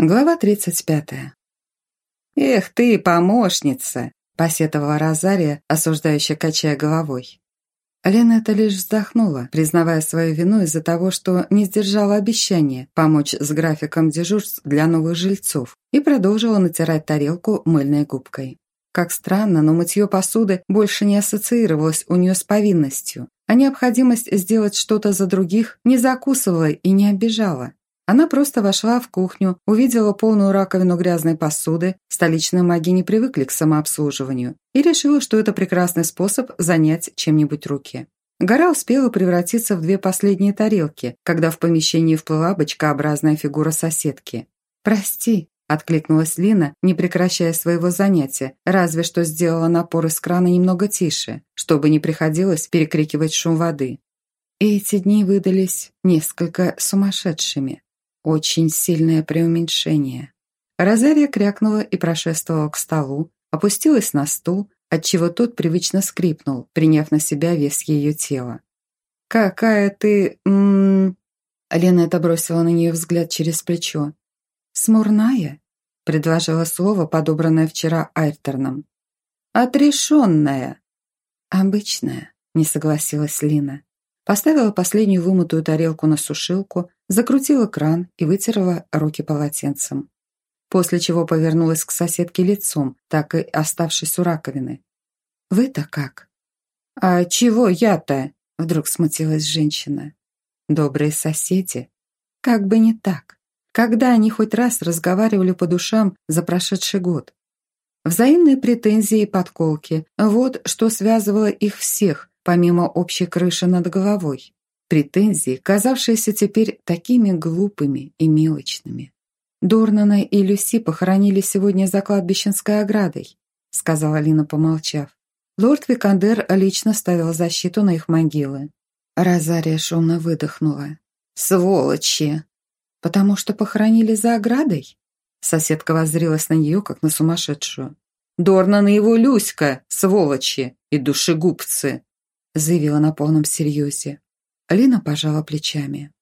Глава 35. «Эх ты, помощница!» – посетовала Розария, осуждающе качая головой. Лена-то лишь вздохнула, признавая свою вину из-за того, что не сдержала обещание помочь с графиком дежурств для новых жильцов и продолжила натирать тарелку мыльной губкой. Как странно, но мытье посуды больше не ассоциировалось у нее с повинностью, а необходимость сделать что-то за других не закусывала и не обижала. Она просто вошла в кухню, увидела полную раковину грязной посуды, столичные маги не привыкли к самообслуживанию, и решила, что это прекрасный способ занять чем-нибудь руки. Гора успела превратиться в две последние тарелки, когда в помещении вплыла бочкообразная фигура соседки. «Прости», – откликнулась Лина, не прекращая своего занятия, разве что сделала напор из крана немного тише, чтобы не приходилось перекрикивать шум воды. И эти дни выдались несколько сумасшедшими. Очень сильное преуменьшение. Розария крякнула и прошествовала к столу, опустилась на стул, отчего тот привычно скрипнул, приняв на себя вес ее тела. «Какая ты... М -м Лена это бросила на нее взгляд через плечо. «Смурная?» – предложила слово, подобранное вчера Айртерном. «Отрешенная!» «Обычная», – не согласилась Лина. Поставила последнюю вымытую тарелку на сушилку, закрутила кран и вытерла руки полотенцем. После чего повернулась к соседке лицом, так и оставшись у раковины. «Вы-то как?» «А чего я-то?» – вдруг смутилась женщина. «Добрые соседи. Как бы не так. Когда они хоть раз разговаривали по душам за прошедший год? Взаимные претензии и подколки – вот что связывало их всех, помимо общей крыши над головой. Претензии, казавшиеся теперь такими глупыми и мелочными. «Дорнана и Люси похоронили сегодня за кладбищенской оградой», сказала Лина, помолчав. Лорд Викандер лично ставил защиту на их могилы. Розария шумно выдохнула. «Сволочи!» «Потому что похоронили за оградой?» Соседка воззрилась на нее, как на сумасшедшую. «Дорнан и его Люська, сволочи и душегубцы!» заявила на полном серьезе. Лина пожала плечами.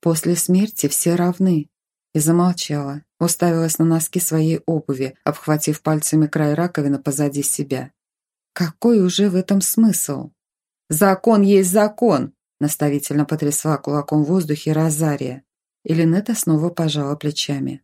После смерти все равны. И замолчала, уставилась на носки своей обуви, обхватив пальцами край раковины позади себя. Какой уже в этом смысл? «Закон есть закон!» наставительно потрясла кулаком в воздухе Розария. И Линетта снова пожала плечами.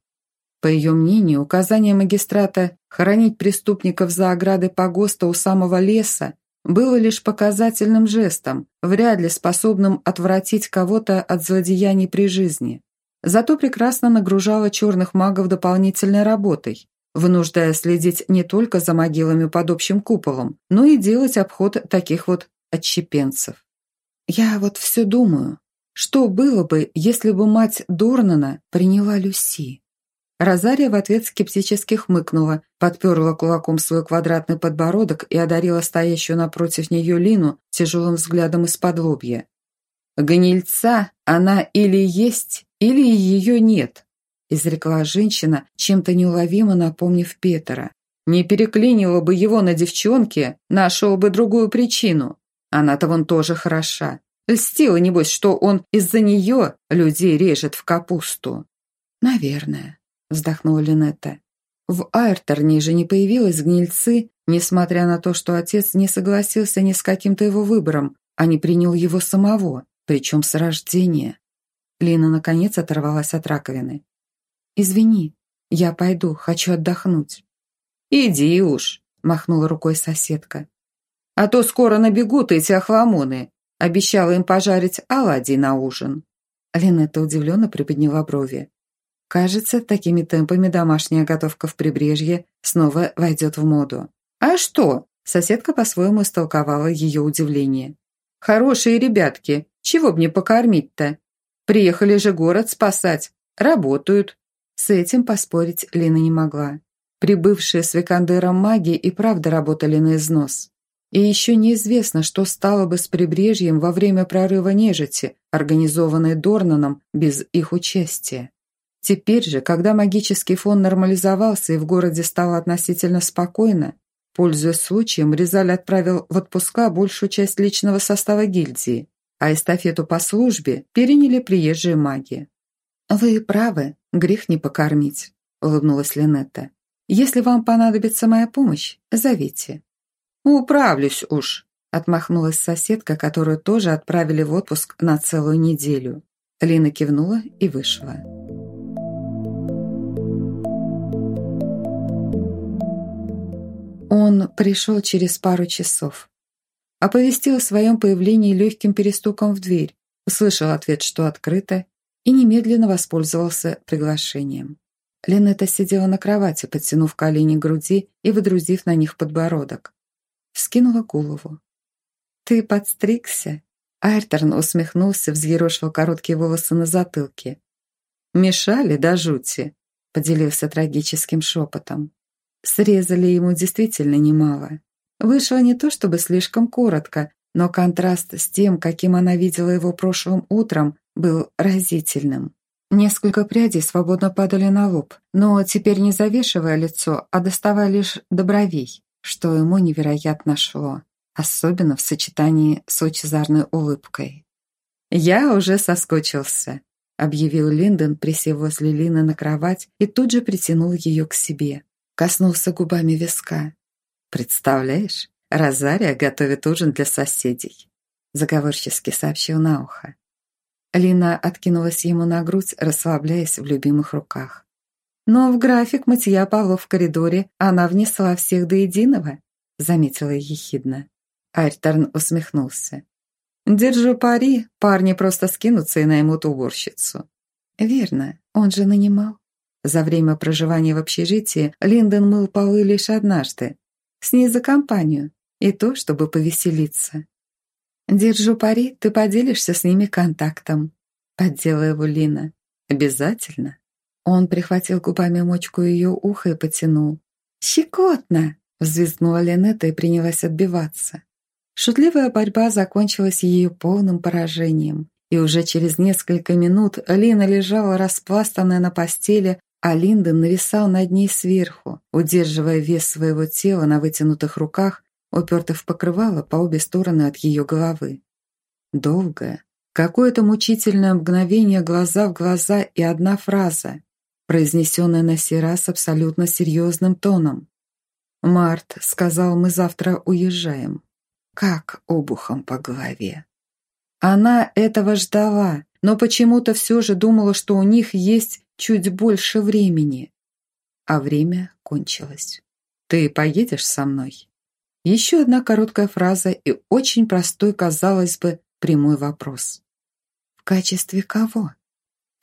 По ее мнению, указание магистрата хоронить преступников за оградой погоста у самого леса было лишь показательным жестом, вряд ли способным отвратить кого-то от злодеяний при жизни. Зато прекрасно нагружала черных магов дополнительной работой, вынуждая следить не только за могилами под общим куполом, но и делать обход таких вот отщепенцев. Я вот все думаю, что было бы, если бы мать Дорнана приняла Люси? Розария в ответ скептически хмыкнула, подперла кулаком свой квадратный подбородок и одарила стоящую напротив нее Лину тяжелым взглядом из-под лобья. «Гнильца она или есть, или ее нет», изрекла женщина, чем-то неуловимо напомнив Петера. «Не переклинила бы его на девчонке, нашел бы другую причину. Она-то вон тоже хороша. Льстила, небось, что он из-за нее людей режет в капусту». «Наверное», вздохнула Линетта. В Айрторне же не появилось гнильцы, несмотря на то, что отец не согласился ни с каким-то его выбором, а не принял его самого, причем с рождения. Лина, наконец, оторвалась от раковины. «Извини, я пойду, хочу отдохнуть». «Иди уж», – махнула рукой соседка. «А то скоро набегут эти охламоны. Обещала им пожарить оладий на ужин». Линетта удивленно приподняла брови. Кажется, такими темпами домашняя готовка в прибрежье снова войдет в моду. «А что?» – соседка по-своему истолковала ее удивление. «Хорошие ребятки, чего б не покормить-то? Приехали же город спасать, работают». С этим поспорить Лина не могла. Прибывшие с Викандером маги и правда работали на износ. И еще неизвестно, что стало бы с прибрежьем во время прорыва нежити, организованной Дорнаном без их участия. Теперь же, когда магический фон нормализовался и в городе стало относительно спокойно, пользуясь случаем, Резаль отправил в отпуска большую часть личного состава гильдии, а эстафету по службе переняли приезжие маги. «Вы правы», Грех не покормить», — улыбнулась Линетта. «Если вам понадобится моя помощь, зовите». «Управлюсь уж», — отмахнулась соседка, которую тоже отправили в отпуск на целую неделю. Лина кивнула и вышла. Он пришел через пару часов. Оповестил о своем появлении легким перестуком в дверь, услышал ответ, что открыто, и немедленно воспользовался приглашением. Ленета сидела на кровати, подтянув колени к груди и выдрузив на них подбородок. Вскинула голову. «Ты подстригся?» Айрторн усмехнулся, взъерошил короткие волосы на затылке. «Мешали до жути», — поделился трагическим шепотом. Срезали ему действительно немало. Вышло не то чтобы слишком коротко, но контраст с тем, каким она видела его прошлым утром, был разительным. Несколько прядей свободно падали на лоб, но теперь не завешивая лицо, а доставая лишь до бровей, что ему невероятно шло, особенно в сочетании с лучезарной улыбкой. «Я уже соскучился», — объявил Линдон, присев возле Лины на кровать и тут же притянул ее к себе. Коснулся губами виска. «Представляешь, Розария готовит ужин для соседей», — заговорчески сообщил на ухо. Лина откинулась ему на грудь, расслабляясь в любимых руках. «Но в график мытья полов в коридоре она внесла всех до единого», — заметила ехидно. Альтерн усмехнулся. «Держу пари, парни просто скинутся и наймут уборщицу». «Верно, он же нанимал». За время проживания в общежитии Линдон мыл полы лишь однажды. С ней за компанию. И то, чтобы повеселиться. «Держу пари, ты поделишься с ними контактом», — поддела его Лина. «Обязательно». Он прихватил губами мочку ее уха и потянул. «Щекотно!» — взвизгнула Линетта и принялась отбиваться. Шутливая борьба закончилась ее полным поражением. И уже через несколько минут Лина лежала распластанная на постели, а Линдон нависал над ней сверху, удерживая вес своего тела на вытянутых руках, упертых в покрывало по обе стороны от ее головы. Долгое, какое-то мучительное мгновение глаза в глаза и одна фраза, произнесенная на сей раз абсолютно серьезным тоном. «Март сказал, мы завтра уезжаем». Как обухом по голове. Она этого ждала, но почему-то все же думала, что у них есть чуть больше времени. А время кончилось. «Ты поедешь со мной?» Еще одна короткая фраза и очень простой, казалось бы, прямой вопрос. «В качестве кого?»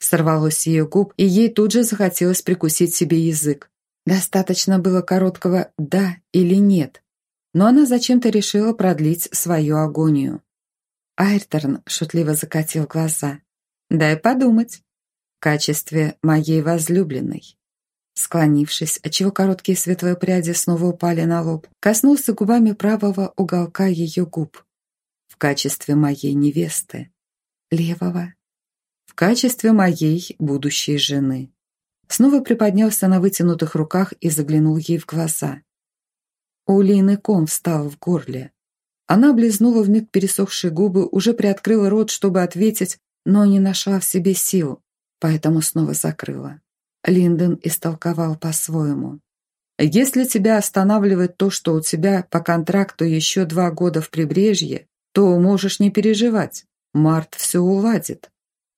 Сорвалось ее губ, и ей тут же захотелось прикусить себе язык. Достаточно было короткого «да» или «нет», но она зачем-то решила продлить свою агонию. Айрторн шутливо закатил глаза. «Дай подумать в качестве моей возлюбленной. Склонившись, отчего короткие светлые пряди снова упали на лоб, коснулся губами правого уголка ее губ. В качестве моей невесты. Левого. В качестве моей будущей жены. Снова приподнялся на вытянутых руках и заглянул ей в глаза. У Лины ком встал в горле. Она облизнула вмиг пересохшие губы, уже приоткрыла рот, чтобы ответить, но не нашла в себе сил поэтому снова закрыла. Линдон истолковал по-своему. «Если тебя останавливает то, что у тебя по контракту еще два года в прибрежье, то можешь не переживать. Март все уладит.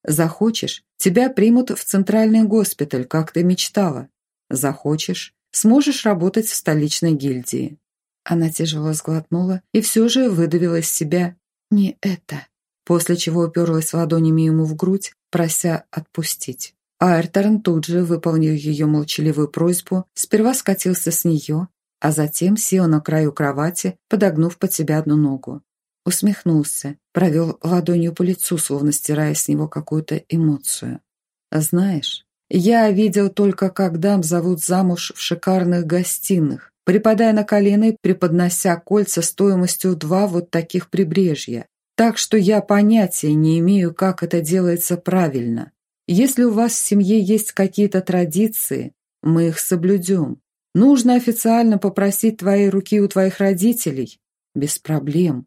Захочешь, тебя примут в центральный госпиталь, как ты мечтала. Захочешь, сможешь работать в столичной гильдии». Она тяжело сглотнула и все же выдавила из себя «не это», после чего уперлась ладонями ему в грудь, прося отпустить. Айрторн тут же выполнил ее молчаливую просьбу, сперва скатился с нее, а затем сел на краю кровати, подогнув под себя одну ногу. Усмехнулся, провел ладонью по лицу, словно стирая с него какую-то эмоцию. «Знаешь, я видел только, как дам зовут замуж в шикарных гостиных, припадая на колено и преподнося кольца стоимостью два вот таких прибрежья. Так что я понятия не имею, как это делается правильно. Если у вас в семье есть какие-то традиции, мы их соблюдем. Нужно официально попросить твоей руки у твоих родителей. Без проблем.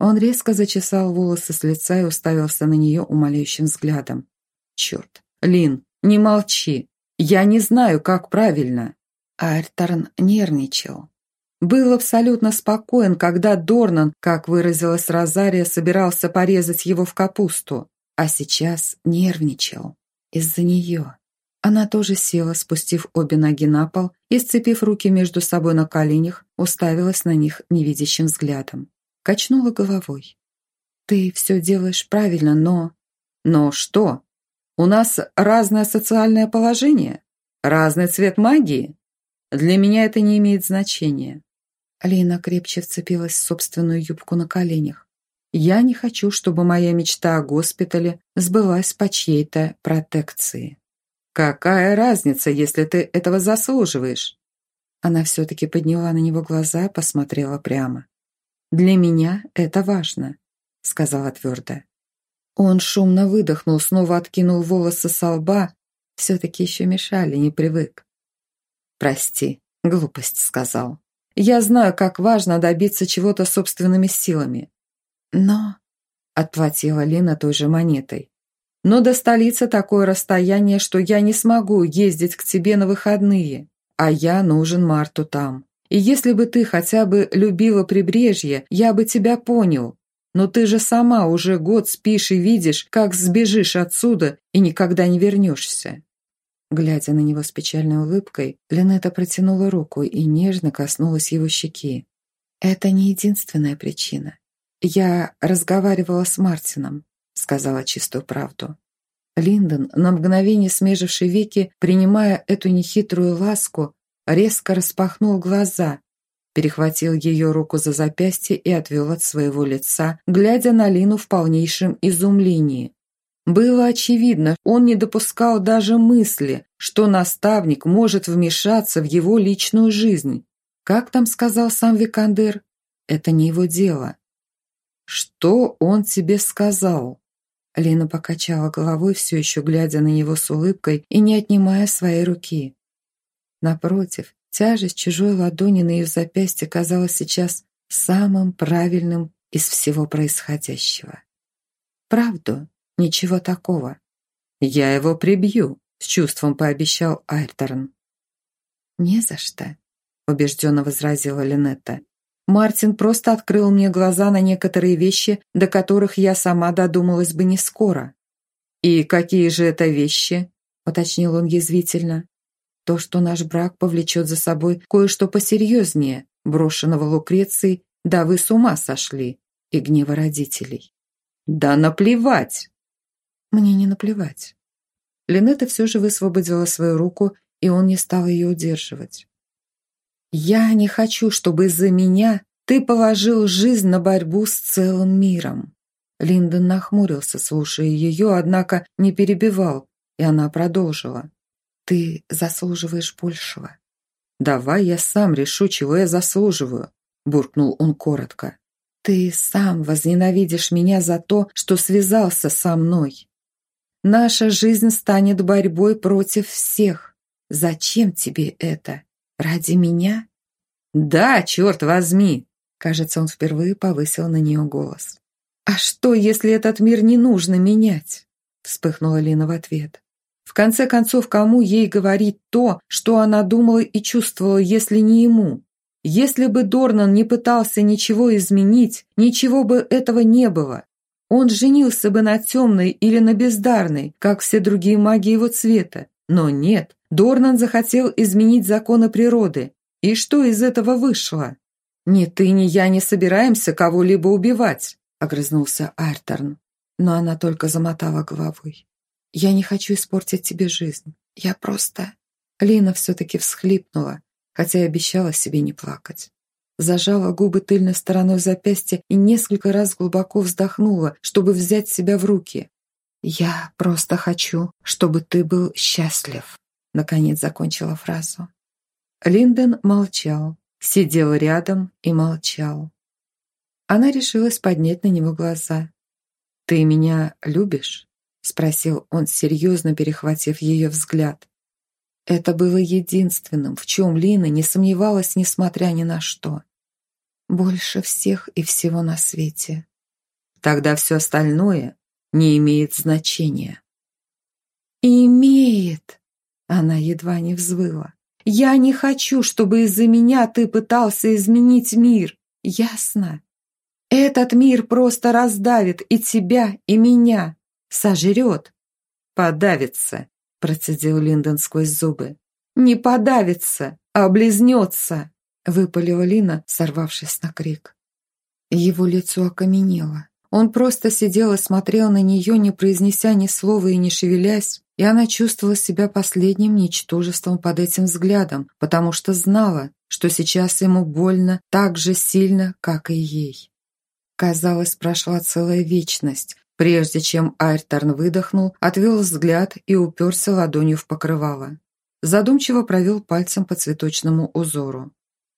Он резко зачесал волосы с лица и уставился на нее умоляющим взглядом. Черт. Лин, Не молчи. Я не знаю, как правильно». Альтерн нервничал. Был абсолютно спокоен, когда Дорнан, как выразилась Розария, собирался порезать его в капусту, а сейчас нервничал из-за нее. Она тоже села, спустив обе ноги на пол и, сцепив руки между собой на коленях, уставилась на них невидящим взглядом. Качнула головой. «Ты все делаешь правильно, но...» «Но что? У нас разное социальное положение? Разный цвет магии? Для меня это не имеет значения». Лина крепче вцепилась в собственную юбку на коленях. «Я не хочу, чтобы моя мечта о госпитале сбылась по чьей-то протекции». «Какая разница, если ты этого заслуживаешь?» Она все-таки подняла на него глаза, посмотрела прямо. «Для меня это важно», — сказала твердо. Он шумно выдохнул, снова откинул волосы со лба. Все-таки еще мешали, не привык. «Прости, глупость», — сказал. «Я знаю, как важно добиться чего-то собственными силами». «Но...» — отплатила Лина той же монетой. Но до столицы такое расстояние, что я не смогу ездить к тебе на выходные, а я нужен Марту там. И если бы ты хотя бы любила прибрежье, я бы тебя понял. Но ты же сама уже год спишь и видишь, как сбежишь отсюда и никогда не вернешься». Глядя на него с печальной улыбкой, Линета протянула руку и нежно коснулась его щеки. «Это не единственная причина. Я разговаривала с Мартином сказала чистую правду. Линдон, на мгновение смеживший веки, принимая эту нехитрую ласку, резко распахнул глаза, перехватил ее руку за запястье и отвел от своего лица, глядя на Лину в полнейшем изумлении. Было очевидно, он не допускал даже мысли, что наставник может вмешаться в его личную жизнь. Как там сказал сам Викандер? Это не его дело. «Что он тебе сказал?» Лина покачала головой, все еще глядя на него с улыбкой и не отнимая своей руки. Напротив, тяжесть чужой ладони на ее запястье казалась сейчас самым правильным из всего происходящего. «Правду? Ничего такого. Я его прибью», — с чувством пообещал Айрторн. «Не за что», — убежденно возразила Линетта. Мартин просто открыл мне глаза на некоторые вещи, до которых я сама додумалась бы не скоро. «И какие же это вещи?» – уточнил он язвительно. «То, что наш брак повлечет за собой кое-что посерьезнее, брошенного Лукрецией, да вы с ума сошли, и гнева родителей». «Да наплевать!» «Мне не наплевать». Линетта все же высвободила свою руку, и он не стал ее удерживать. Я не хочу, чтобы из-за меня ты положил жизнь на борьбу с целым миром. Линдон нахмурился, слушая ее, однако не перебивал, и она продолжила. Ты заслуживаешь большего. Давай я сам решу, чего я заслуживаю, буркнул он коротко. Ты сам возненавидишь меня за то, что связался со мной. Наша жизнь станет борьбой против всех. Зачем тебе это? Ради меня? Да, черт возьми! Кажется, он впервые повысил на нее голос. А что, если этот мир не нужно менять? Вспыхнула Лина в ответ. В конце концов, кому ей говорить то, что она думала и чувствовала, если не ему? Если бы Дорнан не пытался ничего изменить, ничего бы этого не было. Он женился бы на темной или на бездарной, как все другие маги его цвета. Но нет, Дорнан захотел изменить законы природы. И что из этого вышло? Ни ты, ни я не собираемся кого-либо убивать, огрызнулся Артерн. Но она только замотала головой. Я не хочу испортить тебе жизнь. Я просто... Лина все-таки всхлипнула, хотя и обещала себе не плакать. Зажала губы тыльной стороной запястья и несколько раз глубоко вздохнула, чтобы взять себя в руки. «Я просто хочу, чтобы ты был счастлив», Наконец закончила фразу. Линдон молчал, сидел рядом и молчал. Она решилась поднять на него глаза. «Ты меня любишь?» — спросил он, серьезно перехватив ее взгляд. Это было единственным, в чем Лина не сомневалась, несмотря ни на что. Больше всех и всего на свете. Тогда все остальное не имеет значения. «Имеет!» Она едва не взвыла. «Я не хочу, чтобы из-за меня ты пытался изменить мир. Ясно? Этот мир просто раздавит и тебя, и меня. Сожрет». «Подавится», – процедил Линдон сквозь зубы. «Не подавится, а облизнется», – выпалила Лина, сорвавшись на крик. Его лицо окаменело. Он просто сидел и смотрел на нее, не произнеся ни слова и не шевелясь, и она чувствовала себя последним ничтожеством под этим взглядом, потому что знала, что сейчас ему больно так же сильно, как и ей. Казалось, прошла целая вечность, прежде чем Айрторн выдохнул, отвел взгляд и уперся ладонью в покрывало. Задумчиво провел пальцем по цветочному узору.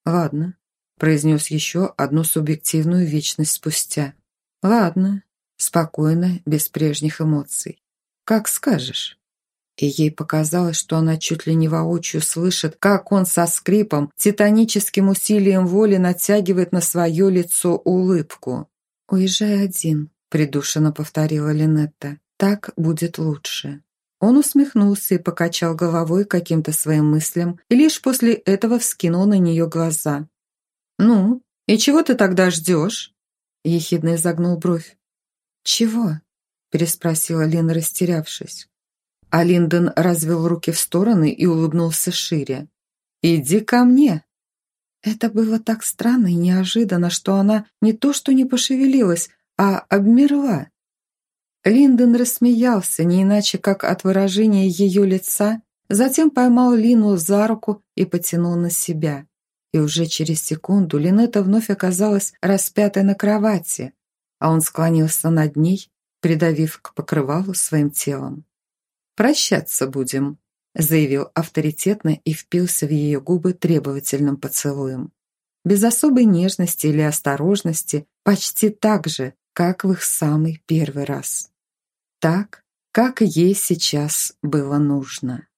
«Ладно», – произнес еще одну субъективную вечность спустя. «Ладно», спокойно, без прежних эмоций. «Как скажешь». И ей показалось, что она чуть ли не воочию слышит, как он со скрипом, титаническим усилием воли натягивает на свое лицо улыбку. «Уезжай один», – придушенно повторила Линетта. «Так будет лучше». Он усмехнулся и покачал головой каким-то своим мыслям, и лишь после этого вскинул на нее глаза. «Ну, и чего ты тогда ждешь?» Ехидно изогнул бровь. «Чего?» – переспросила Лина, растерявшись. А Линдон развел руки в стороны и улыбнулся шире. «Иди ко мне!» Это было так странно и неожиданно, что она не то что не пошевелилась, а обмерла. Линдон рассмеялся, не иначе как от выражения ее лица, затем поймал Лину за руку и потянул на себя. И уже через секунду Линета вновь оказалась распятой на кровати, а он склонился над ней, придавив к покрывалу своим телом. «Прощаться будем», – заявил авторитетно и впился в ее губы требовательным поцелуем. Без особой нежности или осторожности, почти так же, как в их самый первый раз. Так, как ей сейчас было нужно.